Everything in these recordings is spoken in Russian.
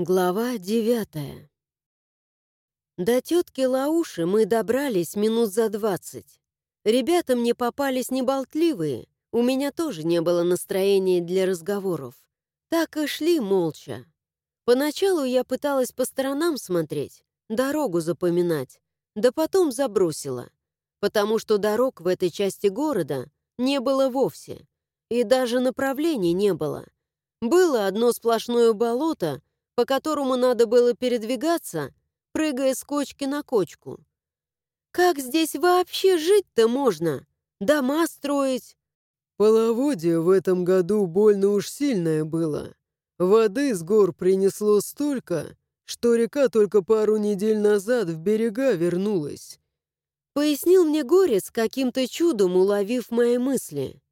Глава девятая. До тетки Лауши мы добрались минут за двадцать. Ребята мне попались неболтливые, у меня тоже не было настроения для разговоров. Так и шли молча. Поначалу я пыталась по сторонам смотреть, дорогу запоминать, да потом забросила, потому что дорог в этой части города не было вовсе, и даже направлений не было. Было одно сплошное болото — по которому надо было передвигаться, прыгая с кочки на кочку. Как здесь вообще жить-то можно? Дома строить? Половодье в этом году больно уж сильное было. Воды с гор принесло столько, что река только пару недель назад в берега вернулась. Пояснил мне Горец, каким-то чудом уловив мои мысли.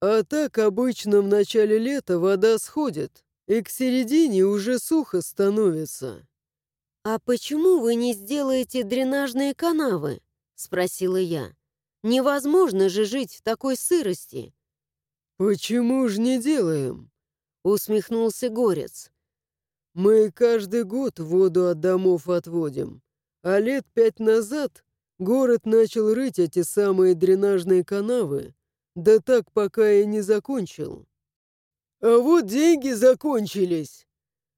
А так обычно в начале лета вода сходит, и к середине уже сухо становится. «А почему вы не сделаете дренажные канавы?» — спросила я. «Невозможно же жить в такой сырости». «Почему ж не делаем?» — усмехнулся Горец. «Мы каждый год воду от домов отводим, а лет пять назад город начал рыть эти самые дренажные канавы, да так пока и не закончил». «А вот деньги закончились!»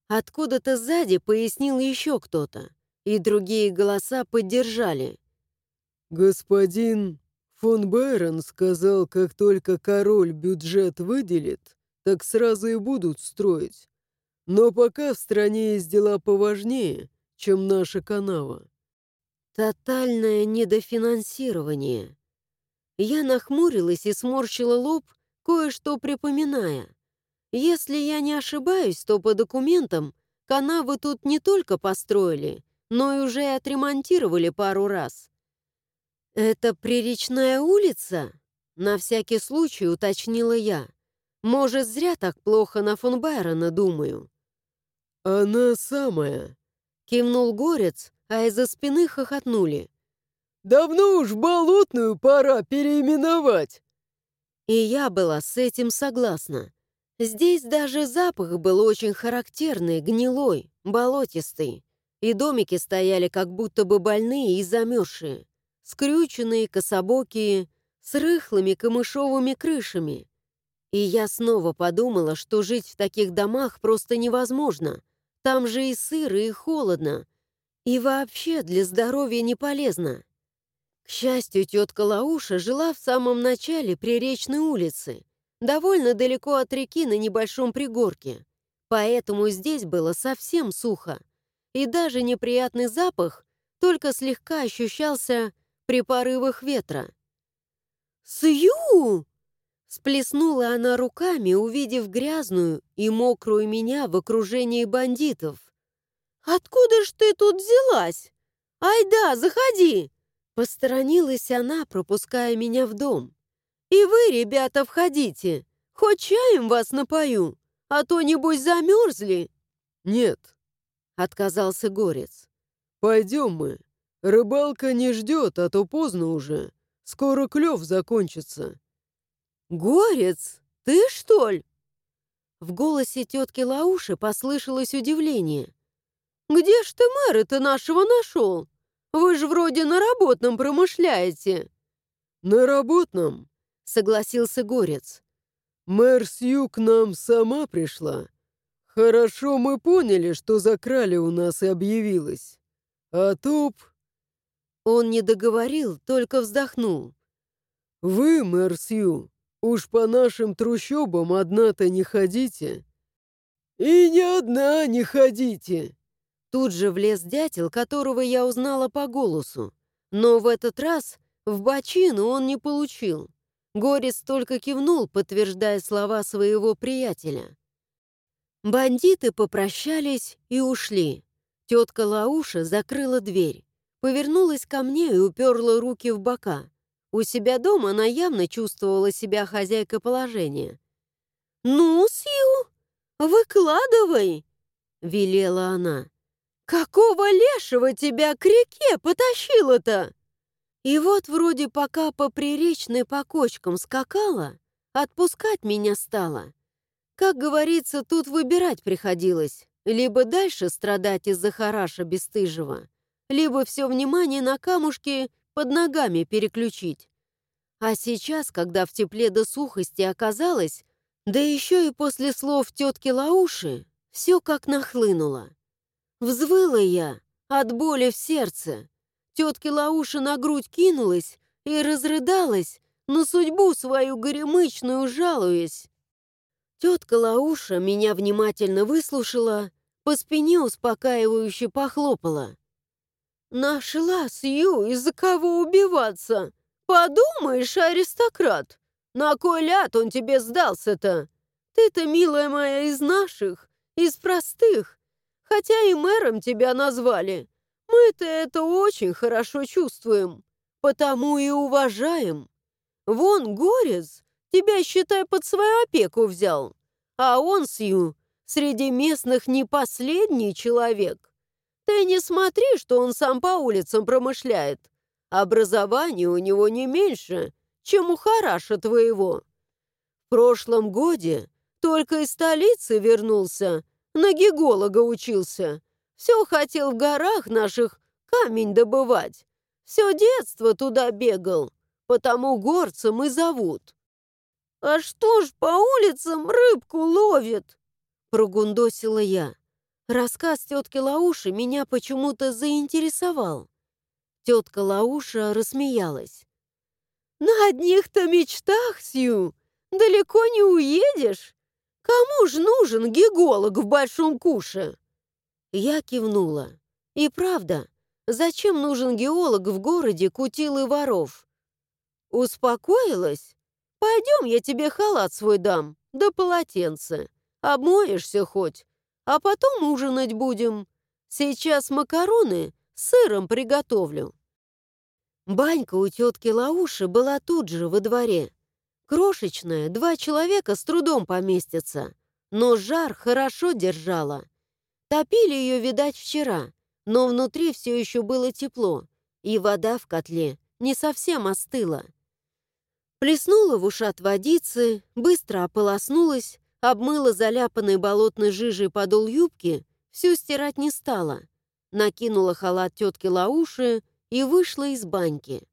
Откуда-то сзади пояснил еще кто-то, и другие голоса поддержали. «Господин фон Байрон сказал, как только король бюджет выделит, так сразу и будут строить. Но пока в стране есть дела поважнее, чем наша канава». Тотальное недофинансирование. Я нахмурилась и сморщила лоб, кое-что припоминая. Если я не ошибаюсь, то по документам канавы тут не только построили, но и уже отремонтировали пару раз. «Это Приречная улица?» На всякий случай уточнила я. Может, зря так плохо на фон Байрона думаю. «Она самая», — кивнул Горец, а из-за спины хохотнули. «Давно уж болотную пора переименовать». И я была с этим согласна. Здесь даже запах был очень характерный, гнилой, болотистый. И домики стояли как будто бы больные и замерзшие. Скрюченные, кособокие, с рыхлыми камышовыми крышами. И я снова подумала, что жить в таких домах просто невозможно. Там же и сыро, и холодно. И вообще для здоровья не полезно. К счастью, тетка Лауша жила в самом начале Приречной улицы, довольно далеко от реки на небольшом пригорке, поэтому здесь было совсем сухо, и даже неприятный запах только слегка ощущался при порывах ветра. «Сью!» Сплеснула она руками, увидев грязную и мокрую меня в окружении бандитов. «Откуда ж ты тут взялась? Ай да, заходи!» Посторонилась она, пропуская меня в дом. «И вы, ребята, входите. Хоть чаем вас напою, а то, небось, замерзли». «Нет», — отказался Горец. «Пойдем мы. Рыбалка не ждет, а то поздно уже. Скоро клев закончится». «Горец, ты что ли?» В голосе тетки Лауши послышалось удивление. «Где ж ты мэра-то нашего нашел? Вы же вроде на работном промышляете». «На работном?» Согласился Горец. «Мэр Сью к нам сама пришла. Хорошо мы поняли, что закрали у нас и объявилась. А топ...» Он не договорил, только вздохнул. «Вы, мэр Сью, уж по нашим трущобам одна-то не ходите». «И ни одна не ходите!» Тут же влез дятел, которого я узнала по голосу. Но в этот раз в бочину он не получил. Горец только кивнул, подтверждая слова своего приятеля. Бандиты попрощались и ушли. Тетка Лауша закрыла дверь, повернулась ко мне и уперла руки в бока. У себя дома она явно чувствовала себя хозяйкой положения. «Ну, Сью, выкладывай!» — велела она. «Какого лешего тебя к реке потащило-то?» И вот вроде пока по приречной по кочкам скакала, отпускать меня стала. Как говорится, тут выбирать приходилось. либо дальше страдать из-за хараша бесстыжего, либо все внимание на камушки под ногами переключить. А сейчас, когда в тепле до сухости оказалось, да еще и после слов тетки Лауши, все как нахлынуло. Взвыла я от боли в сердце. Тетке Лауши на грудь кинулась и разрыдалась, на судьбу свою горемычную жалуясь. Тетка Лауша меня внимательно выслушала, по спине успокаивающе похлопала. «Нашла Сью, из-за кого убиваться? Подумаешь, аристократ! На кой ляд он тебе сдался-то? Ты-то, милая моя, из наших, из простых, хотя и мэром тебя назвали. Мы-то это очень хорошо чувствуем, потому и уважаем. Вон Горец тебя, считай, под свою опеку взял, а он, Сью, среди местных не последний человек. Ты не смотри, что он сам по улицам промышляет. Образование у него не меньше, чем у Хараша твоего. В прошлом годе только из столицы вернулся, на геолога учился. Все хотел в горах наших камень добывать. Все детство туда бегал, потому горцем и зовут. «А что ж по улицам рыбку ловит?» Прогундосила я. Рассказ тетки Лауши меня почему-то заинтересовал. Тетка Лауша рассмеялась. «На одних-то мечтах, Сью, далеко не уедешь. Кому ж нужен геолог в Большом Куше?» Я кивнула. «И правда, зачем нужен геолог в городе Кутилы воров?» «Успокоилась? Пойдем, я тебе халат свой дам, да полотенце. Обмоешься хоть, а потом ужинать будем. Сейчас макароны с сыром приготовлю». Банька у тетки Лауши была тут же, во дворе. Крошечная, два человека с трудом поместятся, но жар хорошо держала. Топили ее, видать, вчера, но внутри все еще было тепло, и вода в котле не совсем остыла. Плеснула в ушат водицы, быстро ополоснулась, обмыла заляпанной болотной жижей подол юбки, всю стирать не стала. Накинула халат тетки Лауши и вышла из баньки.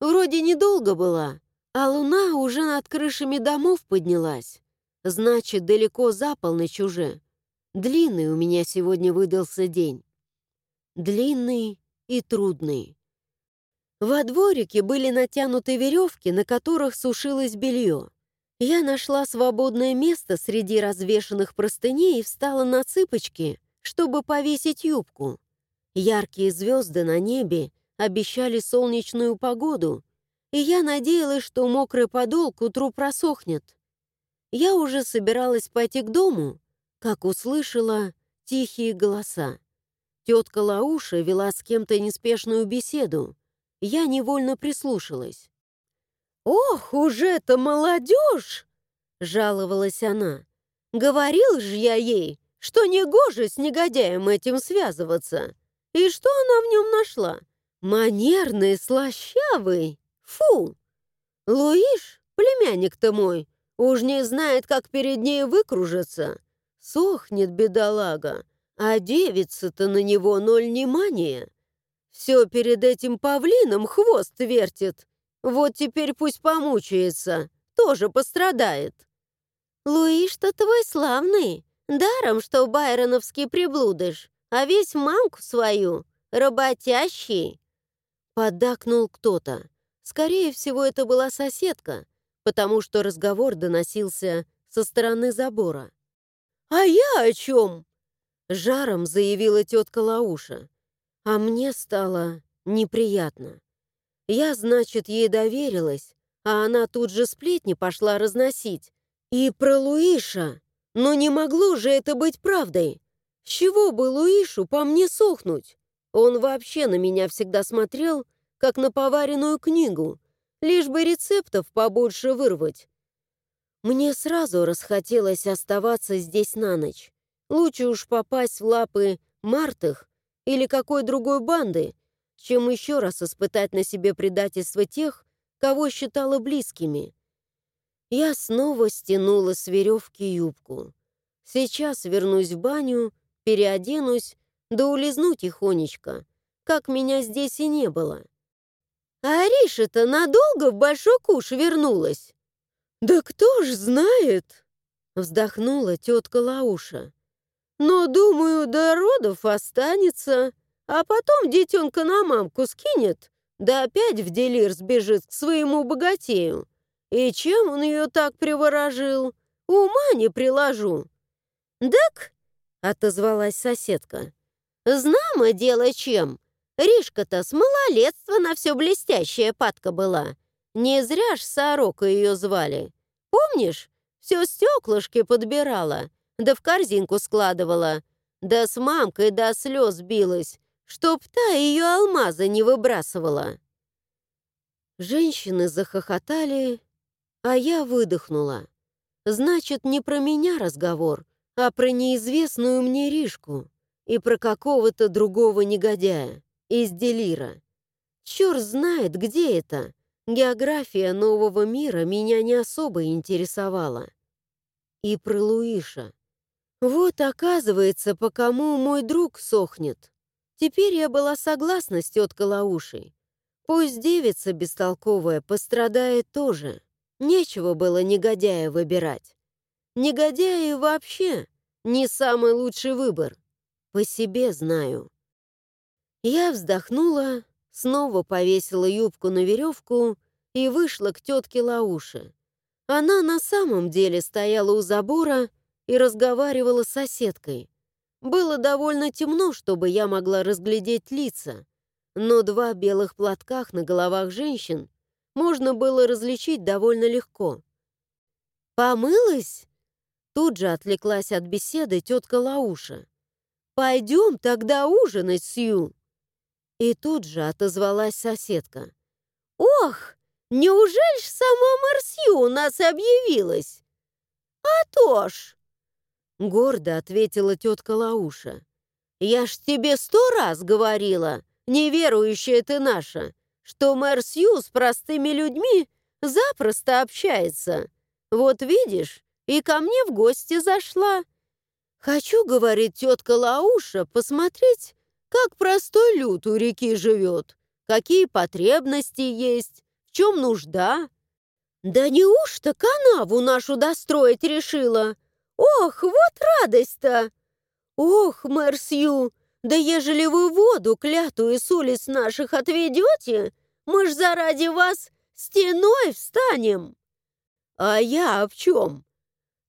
Вроде недолго была, а луна уже над крышами домов поднялась. Значит, далеко за полночь уже. Длинный у меня сегодня выдался день. Длинный и трудный. Во дворике были натянуты веревки, на которых сушилось белье. Я нашла свободное место среди развешанных простыней и встала на цыпочки, чтобы повесить юбку. Яркие звезды на небе обещали солнечную погоду, и я надеялась, что мокрый подол к утру просохнет. Я уже собиралась пойти к дому, как услышала тихие голоса. Тетка Лауша вела с кем-то неспешную беседу. Я невольно прислушалась. «Ох, уже-то молодежь!» — жаловалась она. «Говорил же я ей, что негоже с негодяем этим связываться. И что она в нем нашла? Манерный, слащавый. Фу! Луиш, племянник-то мой, уж не знает, как перед ней выкружиться. Сохнет бедолага, а девица-то на него ноль внимания. Все перед этим павлином хвост вертит, вот теперь пусть помучается, тоже пострадает. Луиш-то твой славный, даром, что байроновский приблудыш, а весь мамку свою, работящий. Поддакнул кто-то. Скорее всего, это была соседка, потому что разговор доносился со стороны забора. «А я о чем?» Жаром заявила тетка Лауша. А мне стало неприятно. Я, значит, ей доверилась, а она тут же сплетни пошла разносить. И про Луиша. Но не могло же это быть правдой. С чего бы Луишу по мне сохнуть? Он вообще на меня всегда смотрел, как на поваренную книгу, лишь бы рецептов побольше вырвать. Мне сразу расхотелось оставаться здесь на ночь. Лучше уж попасть в лапы Мартых или какой другой банды, чем еще раз испытать на себе предательство тех, кого считала близкими. Я снова стянула с веревки юбку. Сейчас вернусь в баню переоденусь, да улизну тихонечко, как меня здесь и не было. А Ариша-то надолго в Большой Куш вернулась? Да кто ж знает? Вздохнула тетка Лауша. Но, думаю, до родов останется, а потом детенка на мамку скинет, да опять в делир сбежит к своему богатею. И чем он ее так приворожил? Ума не приложу. «Дак», — отозвалась соседка, — «знамо дело чем. Ришка-то с малолетства на все блестящая падка была. Не зря ж сорока ее звали. Помнишь, все стеклышки подбирала, да в корзинку складывала, да с мамкой до слез билась, чтоб та ее алмазы не выбрасывала». Женщины захохотали, а я выдохнула. Значит, не про меня разговор, а про неизвестную мне Ришку и про какого-то другого негодяя из Делира. Черт знает, где это. География нового мира меня не особо интересовала. И про Луиша. Вот, оказывается, по кому мой друг сохнет. Теперь я была согласна с теткой Лаушей. Пусть девица бестолковая пострадает тоже. Нечего было негодяя выбирать. Негодяи вообще не самый лучший выбор. По себе знаю. Я вздохнула, снова повесила юбку на веревку и вышла к тетке Лауше. Она на самом деле стояла у забора и разговаривала с соседкой. Было довольно темно, чтобы я могла разглядеть лица, но два белых платках на головах женщин можно было различить довольно легко. «Помылась?» Тут же отвлеклась от беседы тетка Лауша. «Пойдем тогда ужинать, Сью!» И тут же отозвалась соседка. «Ох, неужели ж сама Марсью у нас объявилась?» «А то ж!» Гордо ответила тетка Лауша. «Я ж тебе сто раз говорила, неверующая ты наша, что мэр Сью с простыми людьми запросто общается. Вот видишь, и ко мне в гости зашла. Хочу, говорит тетка Лауша, посмотреть, как простой люд у реки живет, какие потребности есть, в чем нужда. Да неужто канаву нашу достроить решила? Ох, вот радость-то! Ох, мэр Сью, да ежели вы воду клятую с улиц наших отведете, мы ж заради вас стеной встанем. А я в чем?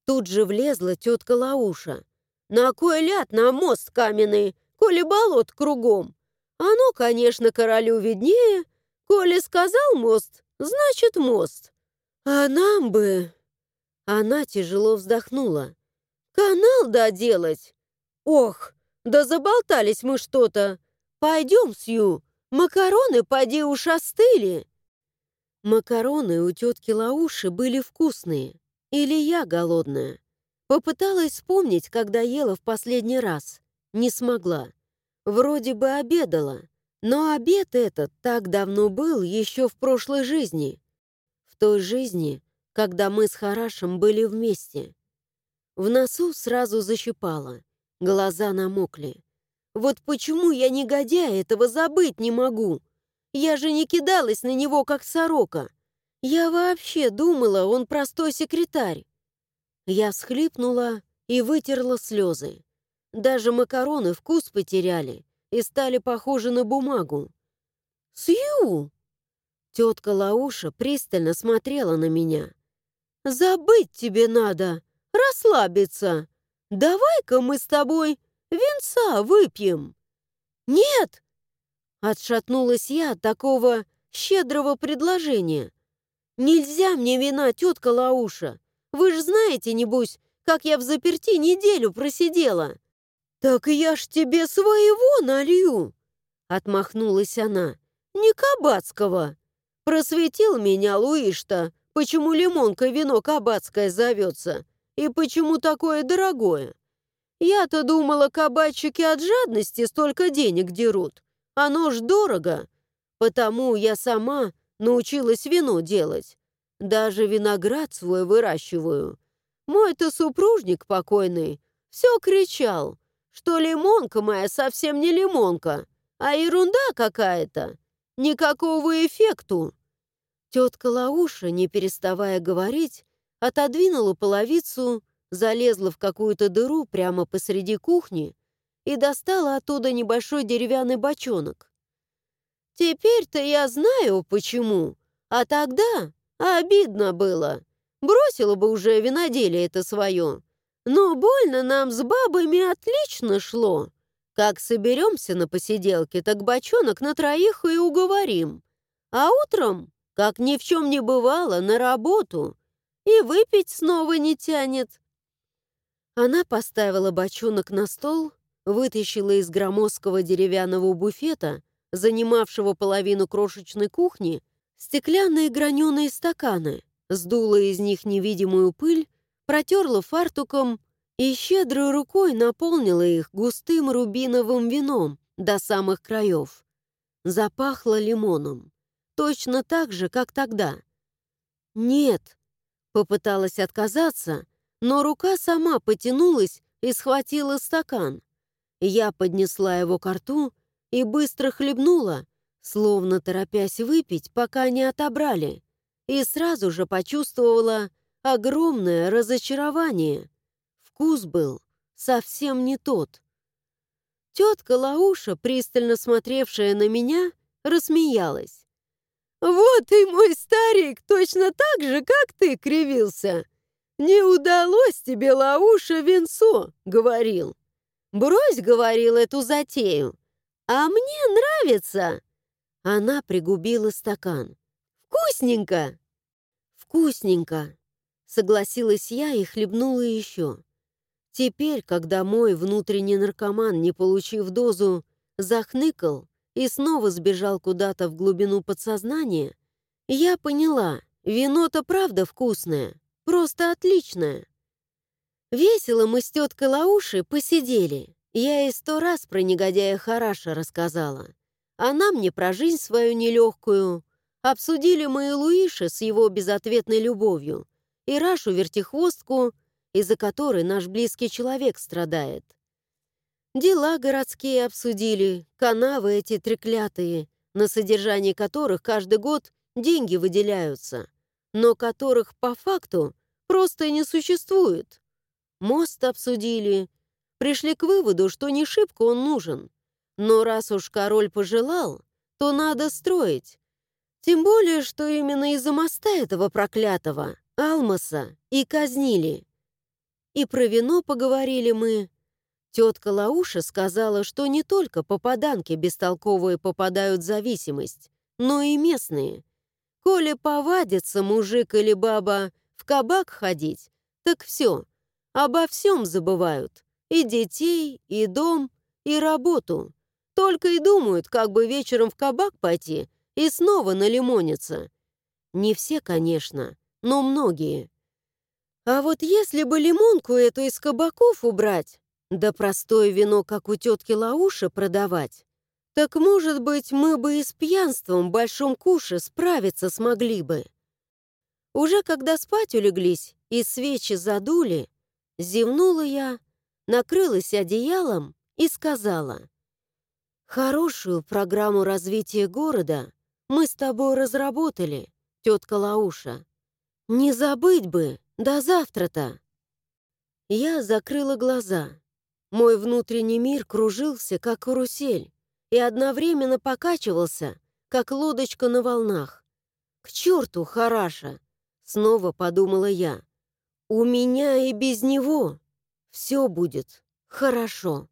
Тут же влезла тетка Лауша. На кой ляд на мост каменный, коли болот кругом? Оно, конечно, королю виднее. Коли сказал мост, значит мост. А нам бы... Она тяжело вздохнула. Канал доделать? Ох, да заболтались мы что-то. Пойдем, Сью, макароны поди уж остыли. Макароны у тетки Лауши были вкусные. Или я голодная. Попыталась вспомнить, когда ела в последний раз. Не смогла. Вроде бы обедала. Но обед этот так давно был еще в прошлой жизни. В той жизни, когда мы с Харашем были вместе. В носу сразу защипало. Глаза намокли. Вот почему я негодяя этого забыть не могу? Я же не кидалась на него, как сорока. Я вообще думала, он простой секретарь. Я всхлипнула и вытерла слезы. Даже макароны вкус потеряли и стали похожи на бумагу. «Сью!» Тетка Лауша пристально смотрела на меня. «Забыть тебе надо, расслабиться. Давай-ка мы с тобой венца выпьем». «Нет!» Отшатнулась я от такого щедрого предложения. «Нельзя мне вина, тетка Лауша. Вы ж знаете, небось, как я в заперти неделю просидела». «Так я ж тебе своего налью!» Отмахнулась она. «Не кабацкого. Просветил меня Луиш-то, почему лимонка вино кабацкое зовется. И почему такое дорогое? Я-то думала, кабачики от жадности столько денег дерут. Оно ж дорого. Потому я сама научилась вино делать. Даже виноград свой выращиваю. Мой-то супружник покойный все кричал, что лимонка моя совсем не лимонка, а ерунда какая-то. Никакого эффекту. Тетка Лауша, не переставая говорить, отодвинула половицу, залезла в какую-то дыру прямо посреди кухни и достала оттуда небольшой деревянный бочонок. «Теперь-то я знаю, почему, а тогда обидно было. Бросила бы уже виноделие это свое. Но больно нам с бабами отлично шло. Как соберемся на посиделке, так бочонок на троих и уговорим. А утром, как ни в чем не бывало, на работу. И выпить снова не тянет. Она поставила бочонок на стол, вытащила из громоздкого деревянного буфета, занимавшего половину крошечной кухни, стеклянные граненые стаканы, сдула из них невидимую пыль, протерла фартуком и щедрой рукой наполнила их густым рубиновым вином до самых краев. Запахло лимоном. Точно так же, как тогда. «Нет», — попыталась отказаться, но рука сама потянулась и схватила стакан. Я поднесла его к рту и быстро хлебнула, словно торопясь выпить, пока не отобрали, и сразу же почувствовала огромное разочарование. Вкус был совсем не тот. Тетка Лауша, пристально смотревшая на меня, рассмеялась. «Вот и мой старик точно так же, как ты, кривился. Не удалось тебе, Лауша, венцо, — говорил. Брось, — говорил, — эту затею. А мне нравится!» Она пригубила стакан. «Вкусненько!» «Вкусненько!» Согласилась я и хлебнула еще. Теперь, когда мой внутренний наркоман, не получив дозу, захныкал и снова сбежал куда-то в глубину подсознания, я поняла, вино-то правда вкусное, просто отличное. Весело мы с теткой Лаушей посидели. Я ей сто раз про негодяя Хараша рассказала. Она мне про жизнь свою нелегкую. Обсудили мы и Луиша с его безответной любовью, и Рашу-вертихвостку — из-за которой наш близкий человек страдает. Дела городские обсудили, канавы эти треклятые, на содержание которых каждый год деньги выделяются, но которых по факту просто не существует. Мост обсудили, пришли к выводу, что не шибко он нужен. Но раз уж король пожелал, то надо строить. Тем более, что именно из-за моста этого проклятого, Алмаса, и казнили. И про вино поговорили мы. Тетка Лауша сказала, что не только попаданки бестолковые попадают в зависимость, но и местные. Коли повадится мужик или баба в кабак ходить, так все, обо всем забывают. И детей, и дом, и работу. Только и думают, как бы вечером в кабак пойти и снова налимониться. Не все, конечно, но многие. А вот если бы лимонку эту из кабаков убрать, да простое вино, как у тетки Лауша, продавать, так, может быть, мы бы и с пьянством в большом куше справиться смогли бы. Уже когда спать улеглись и свечи задули, зевнула я, накрылась одеялом и сказала, «Хорошую программу развития города мы с тобой разработали, тетка Лауша. Не забыть бы, до завтра-то!» Я закрыла глаза. Мой внутренний мир кружился, как карусель, и одновременно покачивался, как лодочка на волнах. «К черту, Хараша!» — снова подумала я. «У меня и без него все будет хорошо».